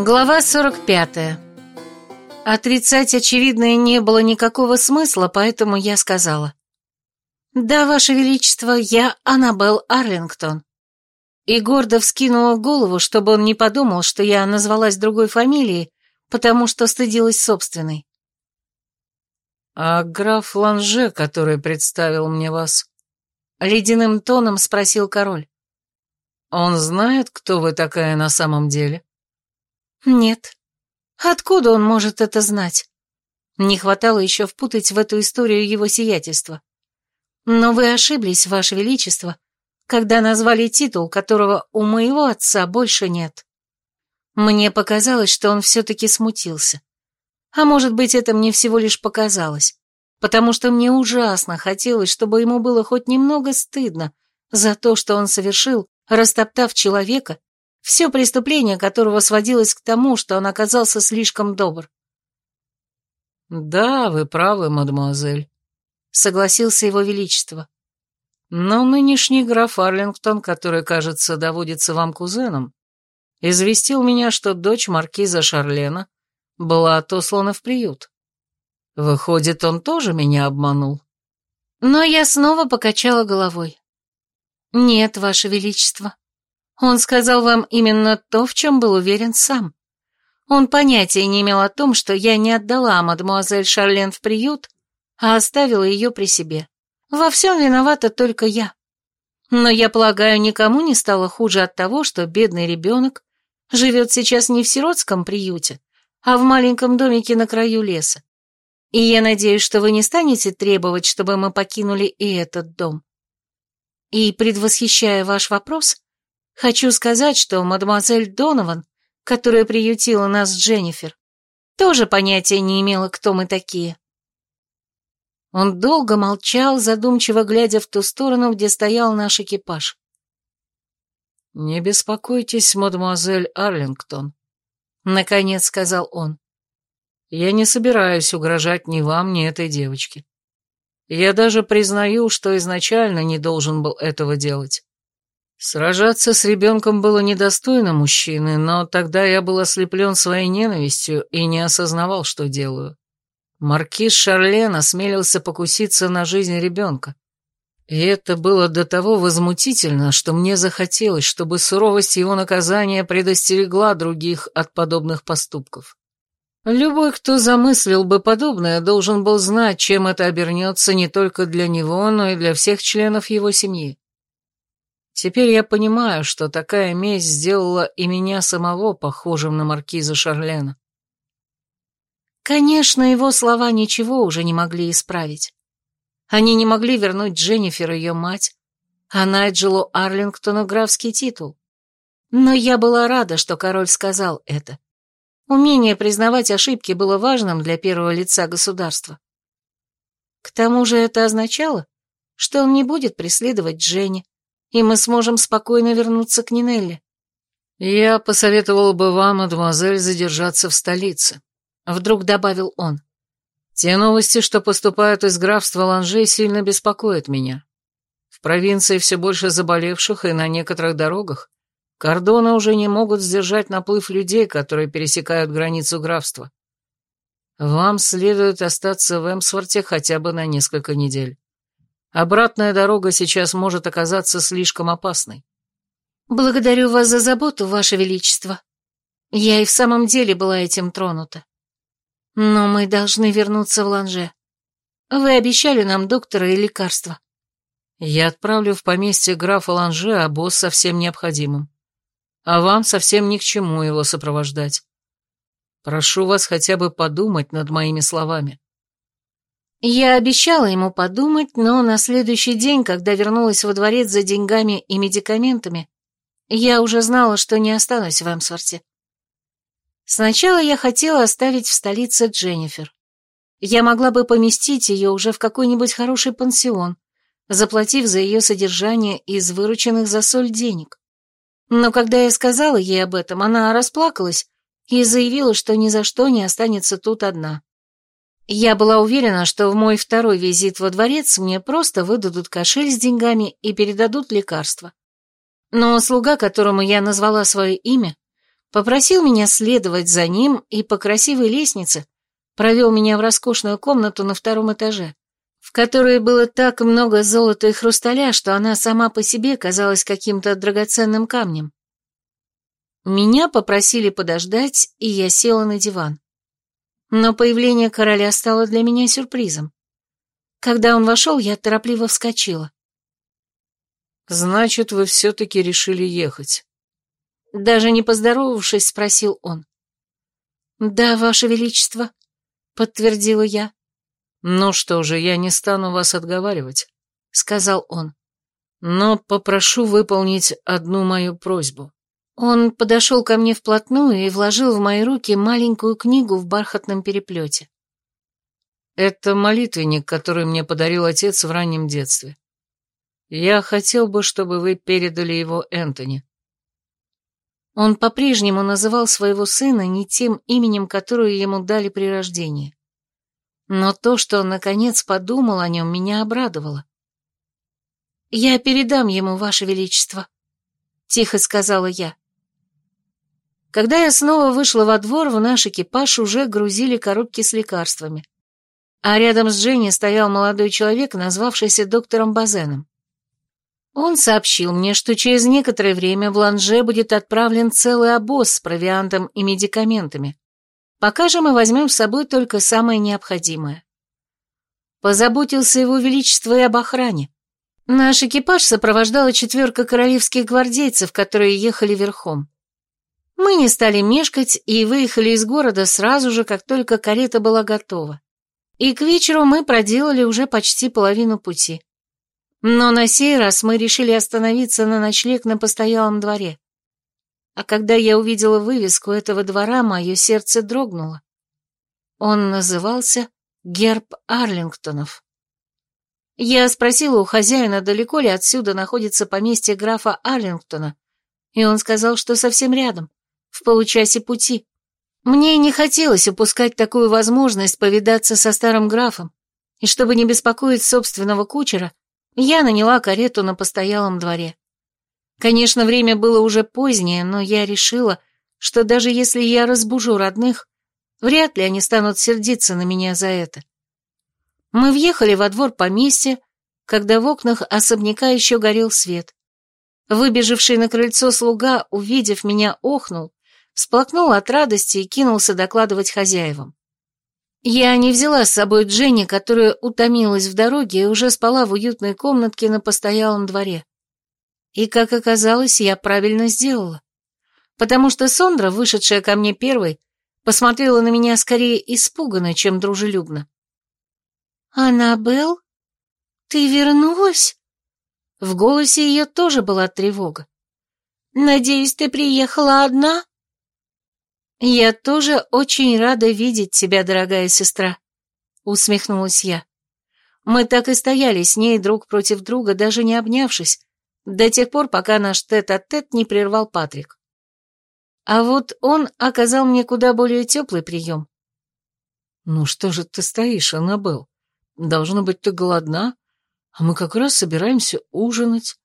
Глава 45. Отрицать очевидное не было никакого смысла, поэтому я сказала. «Да, Ваше Величество, я Аннабелл Арлингтон». И гордо вскинула голову, чтобы он не подумал, что я назвалась другой фамилией, потому что стыдилась собственной. «А граф Ланже, который представил мне вас?» Ледяным тоном спросил король. «Он знает, кто вы такая на самом деле?» «Нет. Откуда он может это знать?» Не хватало еще впутать в эту историю его сиятельства. «Но вы ошиблись, Ваше Величество, когда назвали титул, которого у моего отца больше нет». Мне показалось, что он все-таки смутился. А может быть, это мне всего лишь показалось, потому что мне ужасно хотелось, чтобы ему было хоть немного стыдно за то, что он совершил, растоптав человека, все преступление которого сводилось к тому, что он оказался слишком добр. «Да, вы правы, мадемуазель», — согласился его величество. «Но нынешний граф Арлингтон, который, кажется, доводится вам кузеном, известил меня, что дочь маркиза Шарлена была отослана в приют. Выходит, он тоже меня обманул?» Но я снова покачала головой. «Нет, Ваше Величество. Он сказал вам именно то, в чем был уверен сам. Он понятия не имел о том, что я не отдала мадемуазель Шарлен в приют, а оставила ее при себе. Во всем виновата только я. Но я полагаю, никому не стало хуже от того, что бедный ребенок живет сейчас не в сиротском приюте, а в маленьком домике на краю леса. И я надеюсь, что вы не станете требовать, чтобы мы покинули и этот дом. И, предвосхищая ваш вопрос, хочу сказать, что мадемуазель Донован, которая приютила нас Дженнифер, тоже понятия не имела, кто мы такие. Он долго молчал, задумчиво глядя в ту сторону, где стоял наш экипаж. «Не беспокойтесь, мадемуазель Арлингтон», — наконец сказал он. «Я не собираюсь угрожать ни вам, ни этой девочке. Я даже признаю, что изначально не должен был этого делать. Сражаться с ребенком было недостойно мужчины, но тогда я был ослеплен своей ненавистью и не осознавал, что делаю. Маркиз Шарлен осмелился покуситься на жизнь ребенка. И это было до того возмутительно, что мне захотелось, чтобы суровость его наказания предостерегла других от подобных поступков. Любой, кто замыслил бы подобное, должен был знать, чем это обернется не только для него, но и для всех членов его семьи. Теперь я понимаю, что такая месть сделала и меня самого похожим на маркиза Шарлена. Конечно, его слова ничего уже не могли исправить. Они не могли вернуть Дженнифер ее мать, а Найджелу Арлингтону графский титул. Но я была рада, что король сказал это. Умение признавать ошибки было важным для первого лица государства. К тому же это означало, что он не будет преследовать Дженни, и мы сможем спокойно вернуться к Нинелле. «Я посоветовал бы вам, мадемуазель, задержаться в столице», — вдруг добавил он. «Те новости, что поступают из графства Ланжей, сильно беспокоят меня. В провинции все больше заболевших, и на некоторых дорогах Кордоны уже не могут сдержать наплыв людей, которые пересекают границу графства. Вам следует остаться в Эмсворте хотя бы на несколько недель. Обратная дорога сейчас может оказаться слишком опасной. Благодарю вас за заботу, ваше величество. Я и в самом деле была этим тронута. Но мы должны вернуться в Ланже. Вы обещали нам доктора и лекарства. Я отправлю в поместье графа Ланже обоз со всем необходимым а вам совсем ни к чему его сопровождать. Прошу вас хотя бы подумать над моими словами». Я обещала ему подумать, но на следующий день, когда вернулась во дворец за деньгами и медикаментами, я уже знала, что не останусь в Эмсворте. Сначала я хотела оставить в столице Дженнифер. Я могла бы поместить ее уже в какой-нибудь хороший пансион, заплатив за ее содержание из вырученных за соль денег. Но когда я сказала ей об этом, она расплакалась и заявила, что ни за что не останется тут одна. Я была уверена, что в мой второй визит во дворец мне просто выдадут кошель с деньгами и передадут лекарства. Но слуга, которому я назвала свое имя, Попросил меня следовать за ним и по красивой лестнице провел меня в роскошную комнату на втором этаже, в которой было так много золота и хрусталя, что она сама по себе казалась каким-то драгоценным камнем. Меня попросили подождать, и я села на диван. Но появление короля стало для меня сюрпризом. Когда он вошел, я торопливо вскочила. «Значит, вы все-таки решили ехать?» Даже не поздоровавшись, спросил он. «Да, ваше величество», — подтвердила я. «Ну что же, я не стану вас отговаривать», — сказал он. «Но попрошу выполнить одну мою просьбу». Он подошел ко мне вплотную и вложил в мои руки маленькую книгу в бархатном переплете. Это молитвенник, который мне подарил отец в раннем детстве. Я хотел бы, чтобы вы передали его Энтони. Он по-прежнему называл своего сына не тем именем, которое ему дали при рождении. Но то, что он наконец подумал о нем, меня обрадовало. «Я передам ему, Ваше Величество», — тихо сказала я. Когда я снова вышла во двор, в наш экипаж уже грузили коробки с лекарствами. А рядом с Дженни стоял молодой человек, назвавшийся доктором Базеном. Он сообщил мне, что через некоторое время в Ланже будет отправлен целый обоз с провиантом и медикаментами. Пока же мы возьмем с собой только самое необходимое. Позаботился его величество и об охране. Наш экипаж сопровождала четверка королевских гвардейцев, которые ехали верхом. Мы не стали мешкать и выехали из города сразу же, как только карета была готова. И к вечеру мы проделали уже почти половину пути. Но на сей раз мы решили остановиться на ночлег на постоялом дворе. А когда я увидела вывеску этого двора, мое сердце дрогнуло. Он назывался «Герб Арлингтонов». Я спросила у хозяина, далеко ли отсюда находится поместье графа Арлингтона, и он сказал, что совсем рядом в получасе пути. Мне не хотелось упускать такую возможность повидаться со старым графом, и чтобы не беспокоить собственного кучера, я наняла карету на постоялом дворе. Конечно, время было уже позднее, но я решила, что даже если я разбужу родных, вряд ли они станут сердиться на меня за это. Мы въехали во двор поместья, когда в окнах особняка еще горел свет. Выбежавший на крыльцо слуга, увидев меня, охнул Сплакнул от радости и кинулся докладывать хозяевам. Я не взяла с собой Дженни, которая утомилась в дороге и уже спала в уютной комнатке на постоялом дворе. И, как оказалось, я правильно сделала. Потому что Сондра, вышедшая ко мне первой, посмотрела на меня скорее испуганно, чем дружелюбно. «Аннабелл, ты вернулась?» В голосе ее тоже была тревога. «Надеюсь, ты приехала одна?» «Я тоже очень рада видеть тебя, дорогая сестра», — усмехнулась я. Мы так и стояли с ней друг против друга, даже не обнявшись, до тех пор, пока наш тет-а-тет -тет не прервал Патрик. А вот он оказал мне куда более теплый прием. «Ну что же ты стоишь, Аннабелл? Должно быть, ты голодна, а мы как раз собираемся ужинать».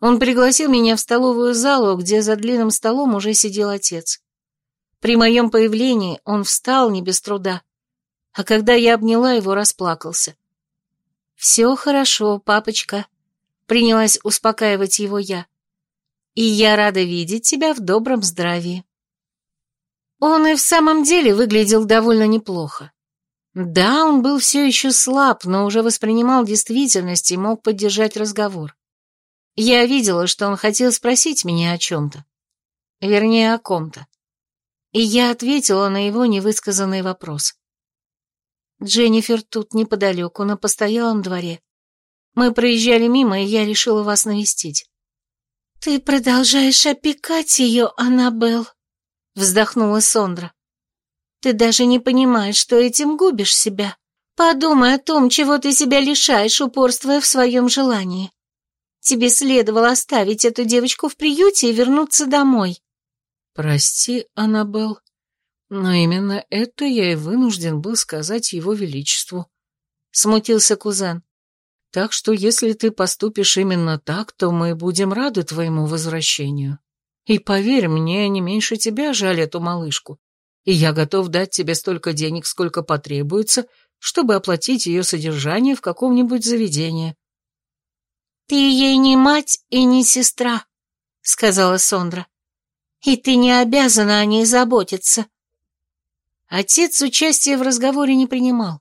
Он пригласил меня в столовую залу, где за длинным столом уже сидел отец. При моем появлении он встал не без труда, а когда я обняла его, расплакался. «Все хорошо, папочка», — принялась успокаивать его я. «И я рада видеть тебя в добром здравии». Он и в самом деле выглядел довольно неплохо. Да, он был все еще слаб, но уже воспринимал действительность и мог поддержать разговор. Я видела, что он хотел спросить меня о чем-то. Вернее, о ком-то и я ответила на его невысказанный вопрос. «Дженнифер тут неподалеку, на постоялом дворе. Мы проезжали мимо, и я решила вас навестить». «Ты продолжаешь опекать ее, Аннабелл», — вздохнула Сондра. «Ты даже не понимаешь, что этим губишь себя. Подумай о том, чего ты себя лишаешь, упорствуя в своем желании. Тебе следовало оставить эту девочку в приюте и вернуться домой». «Прости, Аннабелл, но именно это я и вынужден был сказать его величеству», — смутился кузен. «Так что если ты поступишь именно так, то мы будем рады твоему возвращению». И поверь, мне не меньше тебя жаль эту малышку, и я готов дать тебе столько денег, сколько потребуется, чтобы оплатить ее содержание в каком-нибудь заведении». «Ты ей не мать и не сестра», — сказала Сондра. «И ты не обязана о ней заботиться». Отец участия в разговоре не принимал,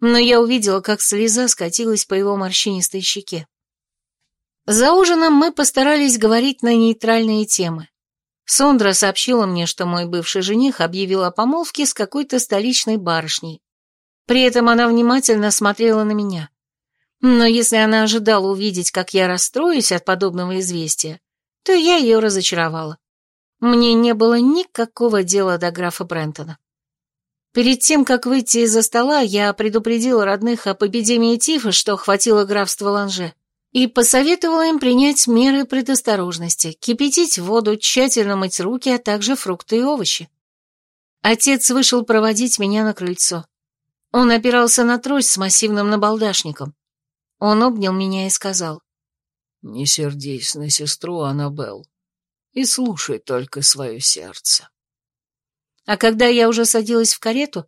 но я увидела, как слеза скатилась по его морщинистой щеке. За ужином мы постарались говорить на нейтральные темы. Сондра сообщила мне, что мой бывший жених объявил о помолвке с какой-то столичной барышней. При этом она внимательно смотрела на меня. Но если она ожидала увидеть, как я расстроюсь от подобного известия, то я ее разочаровала. Мне не было никакого дела до графа Брентона. Перед тем, как выйти из-за стола, я предупредила родных об эпидемии тифа, что охватило графство Ланже, и посоветовала им принять меры предосторожности, кипятить воду, тщательно мыть руки, а также фрукты и овощи. Отец вышел проводить меня на крыльцо. Он опирался на трость с массивным набалдашником. Он обнял меня и сказал. «Не сердись на сестру, Аннабелл, и слушай только свое сердце». А когда я уже садилась в карету,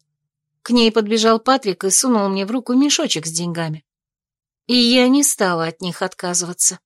к ней подбежал Патрик и сунул мне в руку мешочек с деньгами. И я не стала от них отказываться.